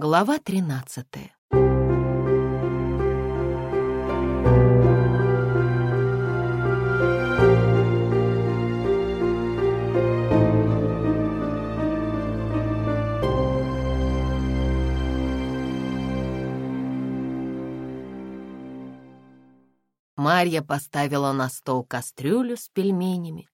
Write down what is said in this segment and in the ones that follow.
Глава тринадцатая. Марья поставила на стол кастрюлю с пельменями.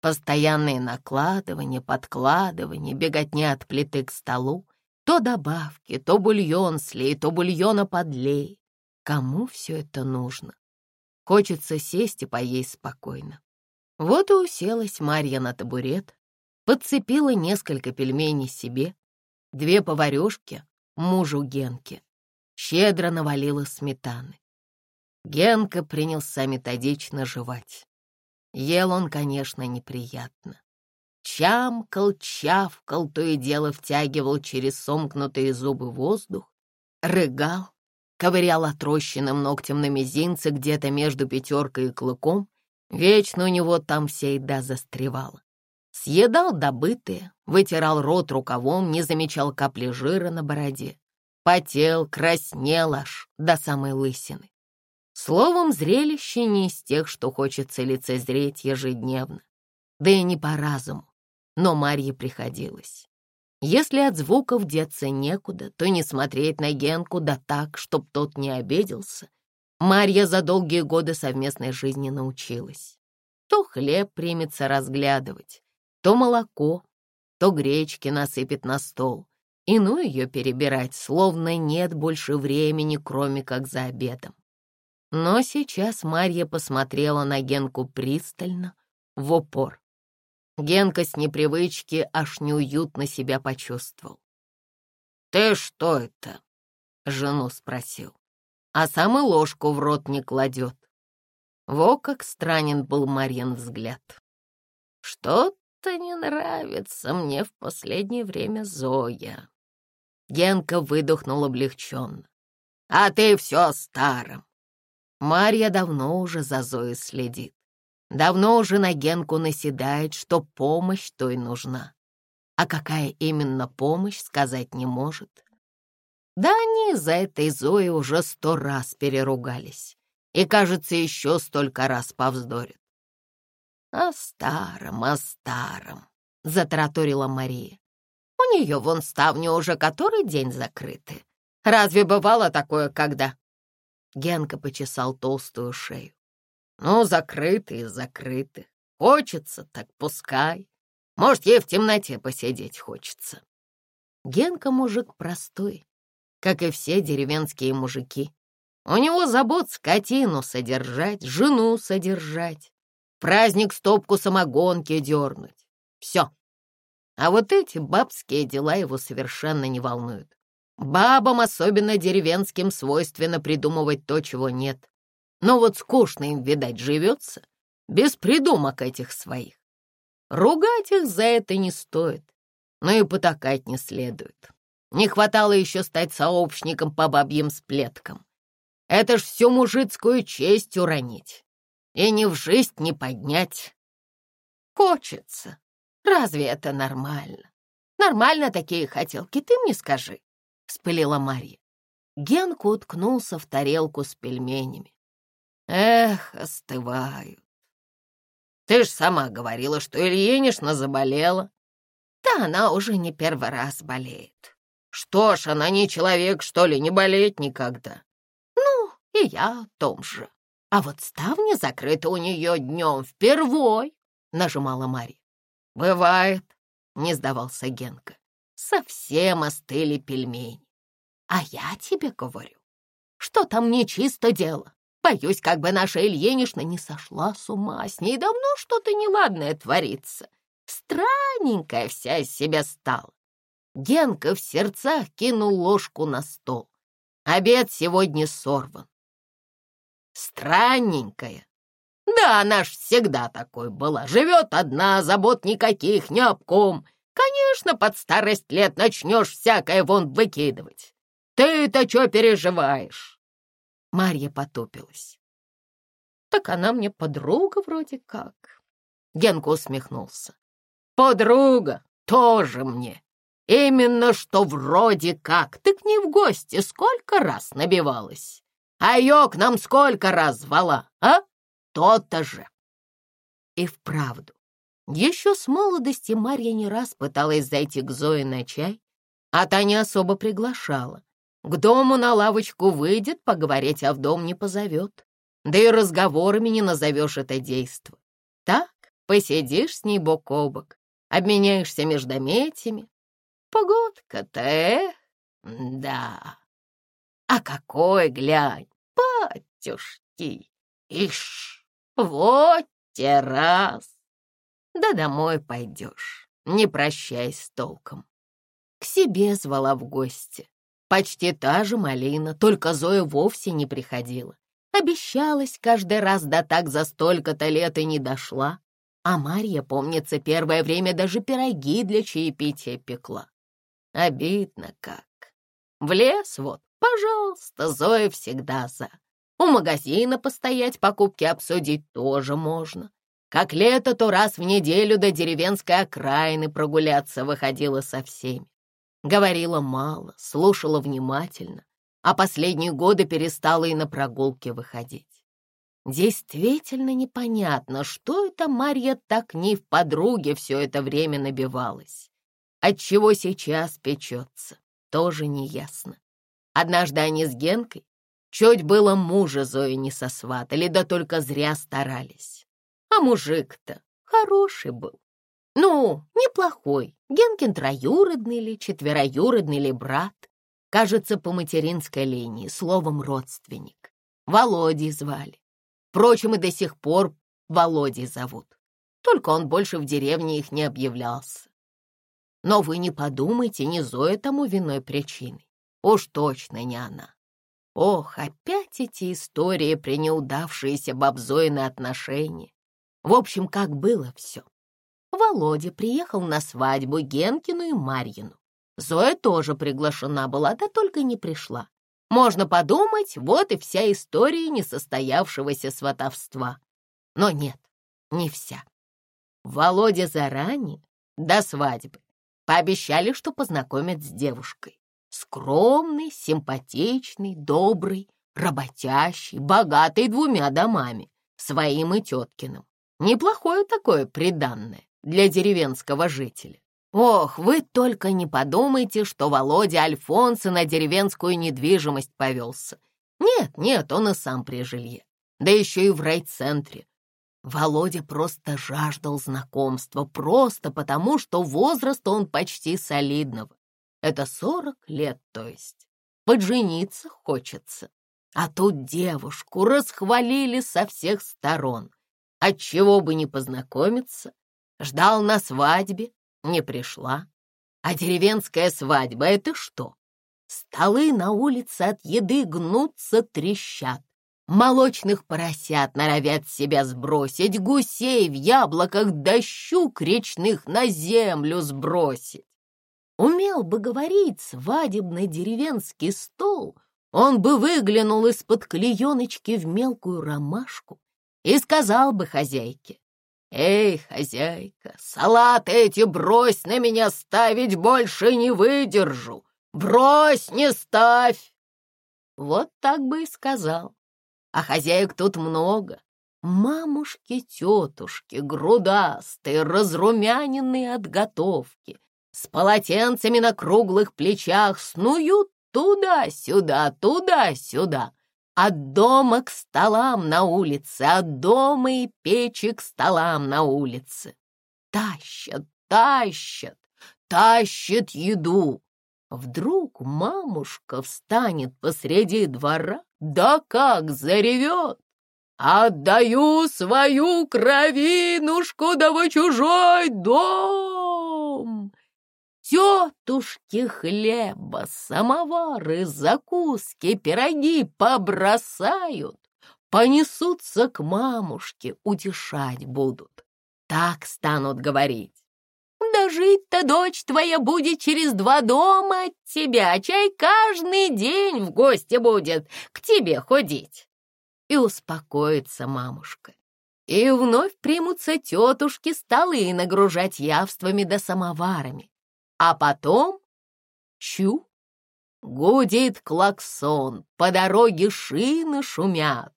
Постоянные накладывания, подкладывания, беготня от плиты к столу. То добавки, то бульон слей, то бульона подлей. Кому все это нужно? Хочется сесть и поесть спокойно. Вот и уселась Марья на табурет, подцепила несколько пельменей себе, две поварешки мужу Генке, щедро навалила сметаны. Генка принялся методично жевать. Ел он, конечно, неприятно. Чамкал, чавкал, то и дело втягивал через сомкнутые зубы воздух, рыгал, ковырял отрощенным ногтем на мизинце где-то между пятеркой и клыком. Вечно у него там вся еда застревала. Съедал добытые, вытирал рот рукавом, не замечал капли жира на бороде. Потел, краснел аж до самой лысины. Словом, зрелище не из тех, что хочется лицезреть ежедневно. Да и не по разуму, но Марье приходилось. Если от звуков деться некуда, то не смотреть на Генку да так, чтоб тот не обиделся. Марья за долгие годы совместной жизни научилась. То хлеб примется разглядывать, то молоко, то гречки насыпет на стол. И ну ее перебирать, словно нет больше времени, кроме как за обедом. Но сейчас Марья посмотрела на Генку пристально, в упор. Генка с непривычки аж неуютно себя почувствовал. «Ты что это?» — жену спросил. А сам и ложку в рот не кладет. Во как странен был Марьин взгляд. «Что-то не нравится мне в последнее время Зоя». Генка выдохнул облегченно. «А ты все старым. Марья давно уже за Зоей следит. Давно уже на Генку наседает, что помощь той нужна. А какая именно помощь, сказать не может. Да они из-за этой Зои уже сто раз переругались. И, кажется, еще столько раз повздорят. «О старом, о старом», — затраторила Мария. «У нее вон ставни уже который день закрыты. Разве бывало такое когда?» Генка почесал толстую шею. «Ну, закрыты и закрыты. Хочется, так пускай. Может, ей в темноте посидеть хочется». Генка мужик простой, как и все деревенские мужики. У него забот скотину содержать, жену содержать, праздник стопку самогонки дернуть. Все. А вот эти бабские дела его совершенно не волнуют. Бабам, особенно деревенским, свойственно придумывать то, чего нет. Но вот скучно им, видать, живется, без придумок этих своих. Ругать их за это не стоит, но и потакать не следует. Не хватало еще стать сообщником по бабьим сплеткам. Это ж всю мужицкую честь уронить. И ни в жизнь не поднять. Хочется. Разве это нормально? Нормально такие хотелки, ты мне скажи. — вспылила Марья. Генка уткнулся в тарелку с пельменями. «Эх, остывают. Ты ж сама говорила, что Ильинична заболела. Да она уже не первый раз болеет. Что ж, она не человек, что ли, не болеет никогда? Ну, и я о том же. А вот ставни закрыты у нее днем впервой, — нажимала Марья. Бывает, — не сдавался Генка совсем остыли пельмени. А я тебе говорю, что там нечисто дело. Боюсь, как бы наша Ильинична не сошла с ума. С ней давно что-то неладное творится. Странненькая вся из себя стала. Генка в сердцах кинул ложку на стол. Обед сегодня сорван. Странненькая. Да, она ж всегда такой была. Живет одна, забот никаких, ни об ком. Конечно, под старость лет начнешь всякое вон выкидывать. Ты-то что переживаешь?» Марья потупилась. «Так она мне подруга вроде как». Генка усмехнулся. «Подруга тоже мне. Именно что вроде как. Ты к ней в гости сколько раз набивалась? А ее к нам сколько раз звала, а? То-то же. И вправду, еще с молодости Марья не раз пыталась зайти к Зое на чай, а та не особо приглашала. К дому на лавочку выйдет, поговорить, а в дом не позовет. Да и разговорами не назовешь это действо. Так, посидишь с ней бок о бок, обменяешься междометиями. Погодка-то, эх, да. А какой, глянь, батюшки, ишь, вот те раз. Да домой пойдешь, не прощаясь с толком. К себе звала в гости. Почти та же малина, только Зоя вовсе не приходила. Обещалась каждый раз, да так за столько-то лет и не дошла. А Марья, помнится, первое время даже пироги для чаепития пекла. Обидно как. В лес вот, пожалуйста, Зоя всегда за. У магазина постоять, покупки обсудить тоже можно. Как лето, то раз в неделю до деревенской окраины прогуляться выходила со всеми. Говорила мало, слушала внимательно, а последние годы перестала и на прогулки выходить. Действительно непонятно, что это Марья так не в подруге все это время набивалась. Отчего сейчас печется, тоже неясно. Однажды они с Генкой чуть было мужа Зои не сосватали, да только зря старались. А мужик-то хороший был. Ну, неплохой. Генкин троюродный или четвероюродный или брат. Кажется, по материнской линии, словом, родственник. Володей звали. Впрочем, и до сих пор Володей зовут. Только он больше в деревне их не объявлялся. Но вы не подумайте, не Зоя тому виной причиной. Уж точно не она. Ох, опять эти истории при неудавшиеся бабзоины отношения. В общем, как было все. Володя приехал на свадьбу Генкину и Марьину. Зоя тоже приглашена была, да только не пришла. Можно подумать, вот и вся история несостоявшегося сватовства. Но нет, не вся. Володя заранее, до свадьбы, пообещали, что познакомят с девушкой. Скромный, симпатичный, добрый, работящий, богатый двумя домами, своим и теткиным. Неплохое такое приданное для деревенского жителя. Ох, вы только не подумайте, что Володя Альфонсо на деревенскую недвижимость повелся. Нет, нет, он и сам при жилье. Да еще и в райцентре. Володя просто жаждал знакомства, просто потому, что возраст он почти солидного. Это сорок лет, то есть. Поджениться хочется. А тут девушку расхвалили со всех сторон. Отчего бы не познакомиться? Ждал на свадьбе, не пришла. А деревенская свадьба — это что? Столы на улице от еды гнутся, трещат. Молочных поросят норовят себя сбросить, гусей в яблоках да щук речных на землю сбросить. Умел бы говорить свадебный деревенский стол, он бы выглянул из-под клееночки в мелкую ромашку, и сказал бы хозяйке, «Эй, хозяйка, салат эти брось на меня ставить, больше не выдержу! Брось, не ставь!» Вот так бы и сказал. А хозяек тут много. Мамушки, тетушки, грудастые, разрумяненные от готовки, с полотенцами на круглых плечах снуют туда-сюда, туда-сюда. От дома к столам на улице, от дома и печи к столам на улице. Тащат, тащат, тащат еду. Вдруг мамушка встанет посреди двора, да как заревет. «Отдаю свою кровинушку, да вы чужой дом!» Тетушки хлеба, самовары, закуски, пироги побросают, понесутся к мамушке, утешать будут. Так станут говорить. Да жить-то дочь твоя будет через два дома от тебя, чай каждый день в гости будет к тебе ходить. И успокоится мамушка. И вновь примутся тетушки столы нагружать явствами да самоварами А потом — чу! Гудит клаксон, по дороге шины шумят.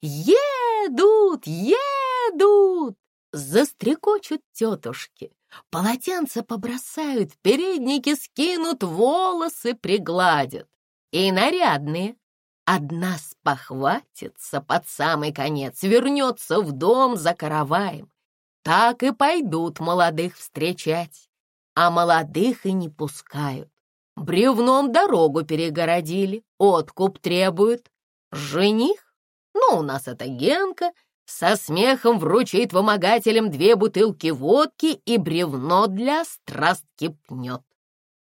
Едут, едут! Застрекочут тетушки, полотенца побросают, передники скинут, волосы пригладят. И нарядные. Одна спохватится под самый конец, вернется в дом за караваем. Так и пойдут молодых встречать, а молодых и не пускают. Бревном дорогу перегородили, откуп требуют. Жених? Ну, у нас это Генка — со смехом вручит вымогателям две бутылки водки и бревно для страстки пнет.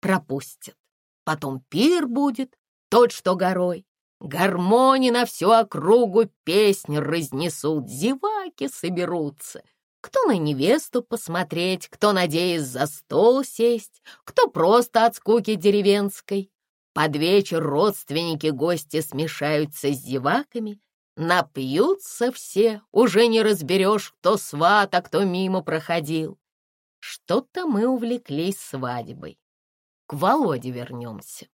Пропустят. Потом пир будет, тот, что горой. Гармони на всю округу песни разнесут, зеваки соберутся. Кто на невесту посмотреть, кто, надеясь, за стол сесть, кто просто от скуки деревенской. Под вечер родственники-гости смешаются с зеваками, Напьются все, уже не разберешь, кто сват, а кто мимо проходил. Что-то мы увлеклись свадьбой. К Володе вернемся.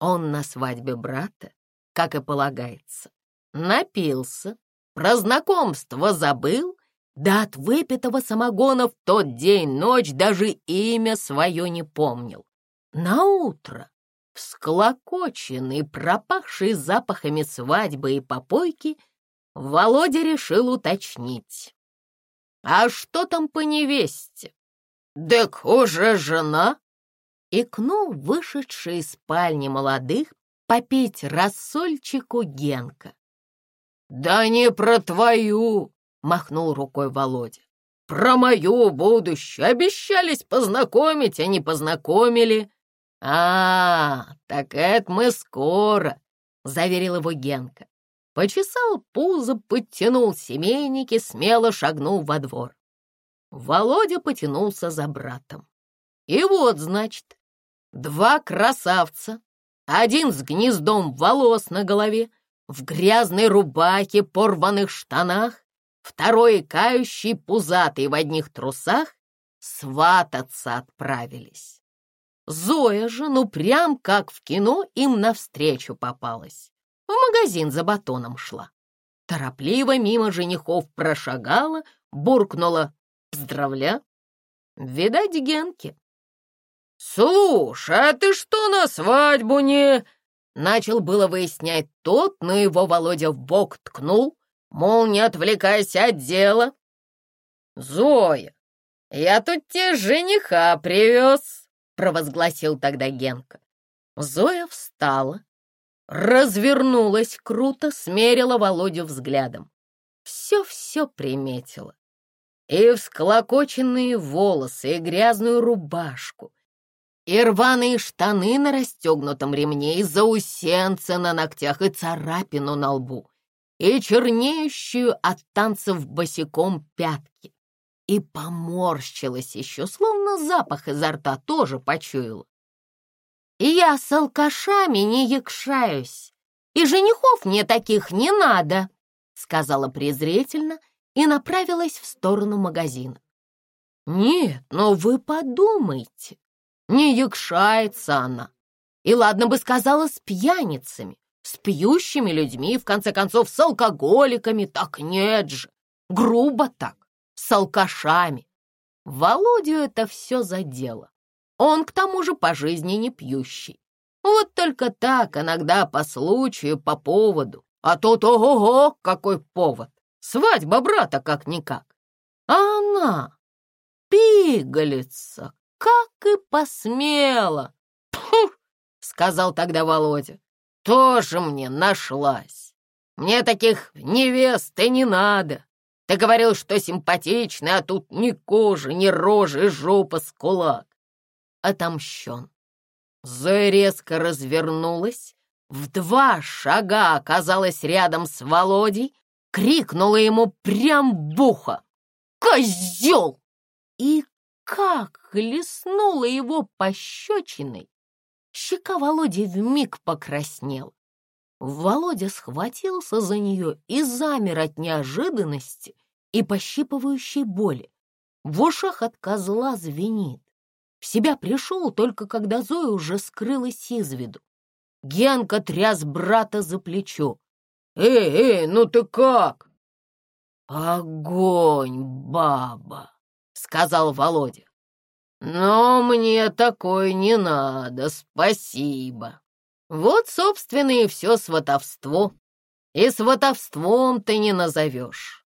Он на свадьбе брата, как и полагается, напился, про знакомство забыл, да от выпитого самогона в тот день ночь даже имя свое не помнил. На утро Всклокоченный, пропахший запахами свадьбы и попойки, Володя решил уточнить. «А что там по невесте?» «Так уже жена!» Икнул вышедший из спальни молодых попить рассольчику Генка. «Да не про твою!» — махнул рукой Володя. «Про мою будущее обещались познакомить, а не познакомили. «А, так это мы скоро», — заверил его Генка. Почесал пузо, подтянул семейники, смело шагнул во двор. Володя потянулся за братом. И вот, значит, два красавца, один с гнездом волос на голове, в грязной рубахе, порванных штанах, второй кающий, пузатый в одних трусах, свататься отправились. Зоя же, ну прям как в кино, им навстречу попалась. В магазин за батоном шла. Торопливо мимо женихов прошагала, буркнула «Поздравля!» Видать, Генки. «Слушай, а ты что на свадьбу не...» Начал было выяснять тот, но его Володя в бок ткнул, мол, не отвлекайся от дела. «Зоя, я тут тебе жениха привез!» — провозгласил тогда Генка. Зоя встала, развернулась круто, смерила Володю взглядом. Все-все приметила. И всклокоченные волосы, и грязную рубашку, и рваные штаны на расстегнутом ремне, и заусенцы на ногтях, и царапину на лбу, и чернеющую от танцев босиком пятки и поморщилась еще, словно запах изо рта тоже почуяла. «Я с алкашами не якшаюсь, и женихов мне таких не надо», сказала презрительно и направилась в сторону магазина. «Нет, но вы подумайте, не якшается она. И ладно бы сказала с пьяницами, с пьющими людьми, в конце концов, с алкоголиками, так нет же, грубо так с алкашами. Володю это все задело. Он, к тому же, по жизни не пьющий. Вот только так, иногда по случаю, по поводу. А тут, ого-го, какой повод! Свадьба брата как-никак. А она, пигалица, как и посмела. Пфу, сказал тогда Володя, тоже мне нашлась. Мне таких невест и не надо. Ты говорил, что симпатичный, а тут ни кожи, ни рожи, жопа с кулак. Отомщен. Зоя резко развернулась, в два шага оказалась рядом с Володей, крикнула ему прям бухо. «Козел!» И как хлестнула его пощечиной! Щека Володи вмиг покраснела. Володя схватился за нее и замер от неожиданности и пощипывающей боли. В ушах от козла звенит. В себя пришел только когда Зоя уже скрылась из виду. Генка тряс брата за плечо. «Эй, эй, ну ты как?» «Огонь, баба!» — сказал Володя. «Но мне такое не надо, спасибо. Вот, собственно, и все сватовство. И сватовством ты не назовешь».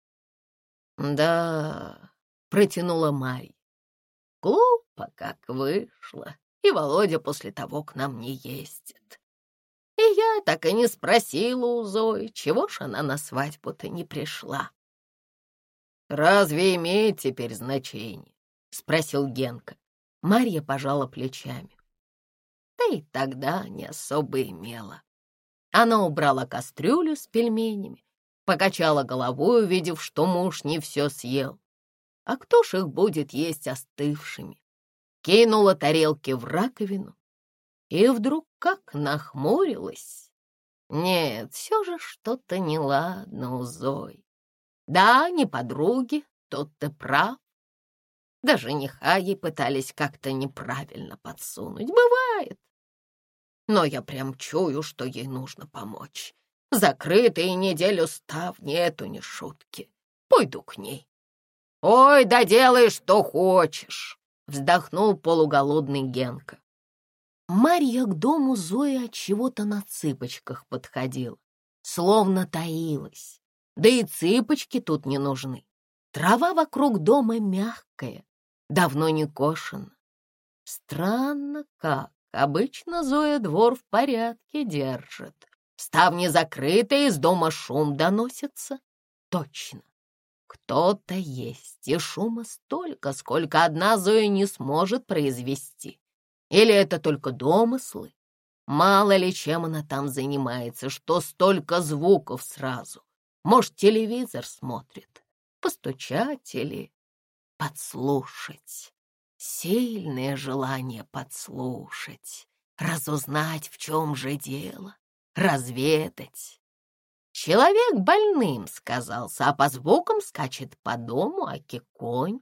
«Да», — протянула Марья. «Глупо как вышло, и Володя после того к нам не ездит. И я так и не спросила у Зои, чего ж она на свадьбу-то не пришла». «Разве имеет теперь значение?» — спросил Генка. Марья пожала плечами. Да и тогда не особо имела. Она убрала кастрюлю с пельменями, покачала головой, увидев, что муж не все съел. А кто ж их будет есть остывшими? Кинула тарелки в раковину и вдруг как нахмурилась. Нет, все же что-то неладно у Зои. Да, не подруги, тут ты прав. Да жениха ей пытались как-то неправильно подсунуть. Бывает. Но я прям чую, что ей нужно помочь. Закрытые неделю ставни — эту не шутки. Пойду к ней. «Ой, да делай, что хочешь!» — вздохнул полуголодный Генка. Марья к дому Зои от чего-то на цыпочках подходила, словно таилась. Да и цыпочки тут не нужны. Трава вокруг дома мягкая, давно не кошен. Странно как. Обычно Зоя двор в порядке держит. Ставни закрыты, из дома шум доносится. Точно. Кто-то есть, и шума столько, сколько одна Зоя не сможет произвести. Или это только домыслы? Мало ли чем она там занимается, что столько звуков сразу. Может, телевизор смотрит, постучать или подслушать. Сильное желание подслушать, разузнать, в чем же дело, разведать. Человек больным сказался, а по звукам скачет по дому аки-конь.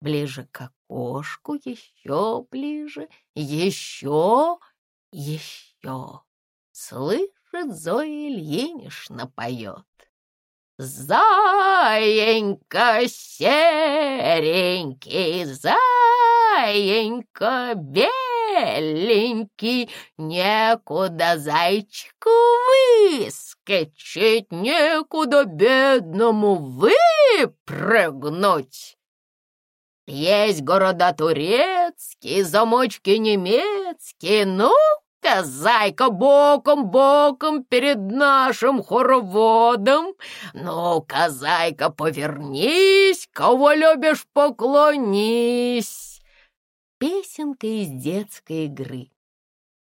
Ближе к окошку, еще ближе, еще, еще. Слышит, Зоя Ильинична поет. Заенька серенький, заенька беленький, Некуда зайчику выскочить, Некуда бедному выпрыгнуть. Есть города турецкие, замочки немецкие, ну, Ка, зайка, боком-боком перед нашим хороводом. Ну-ка, зайка, повернись, кого любишь, поклонись. Песенка из детской игры.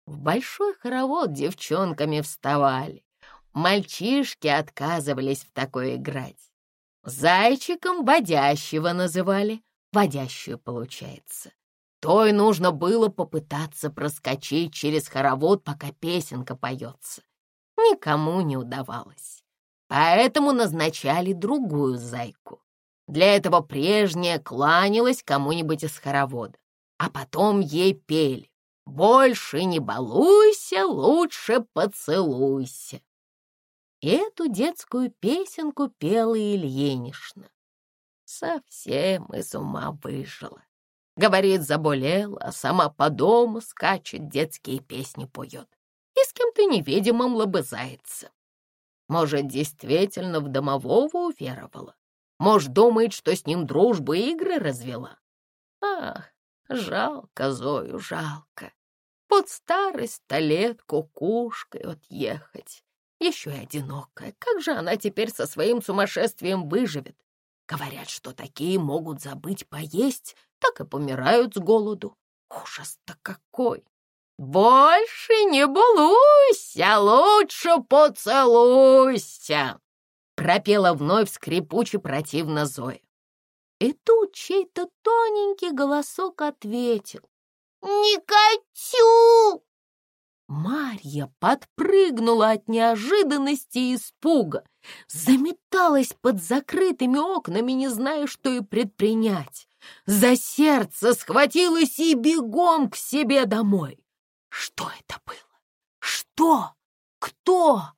В большой хоровод девчонками вставали. Мальчишки отказывались в такое играть. Зайчиком водящего называли. Водящую, получается. Той нужно было попытаться проскочить через хоровод, пока песенка поется. Никому не удавалось. Поэтому назначали другую зайку. Для этого прежняя кланялась кому-нибудь из хоровода, а потом ей пели «Больше не балуйся, лучше поцелуйся». Эту детскую песенку пела Ильинична. Совсем из ума выжила. Говорит, заболела, сама по дому скачет, детские песни поет. И с кем-то невидимым лобызается. Может, действительно в домового уверовала? Может, думает, что с ним дружбу и игры развела? Ах, жалко Зою, жалко. Под старость-то лет кукушкой отъехать. Еще и одинокая. Как же она теперь со своим сумасшествием выживет? Говорят, что такие могут забыть поесть, так и помирают с голоду. Ужас-то какой! Больше не балуйся, лучше поцелуйся! Пропела вновь скрипуче противно Зоя. И тут чей-то тоненький голосок ответил. «Не хочу!» Марья подпрыгнула от неожиданности и испуга, заметалась под закрытыми окнами, не зная, что и предпринять. За сердце схватилась и бегом к себе домой. Что это было? Что? Кто?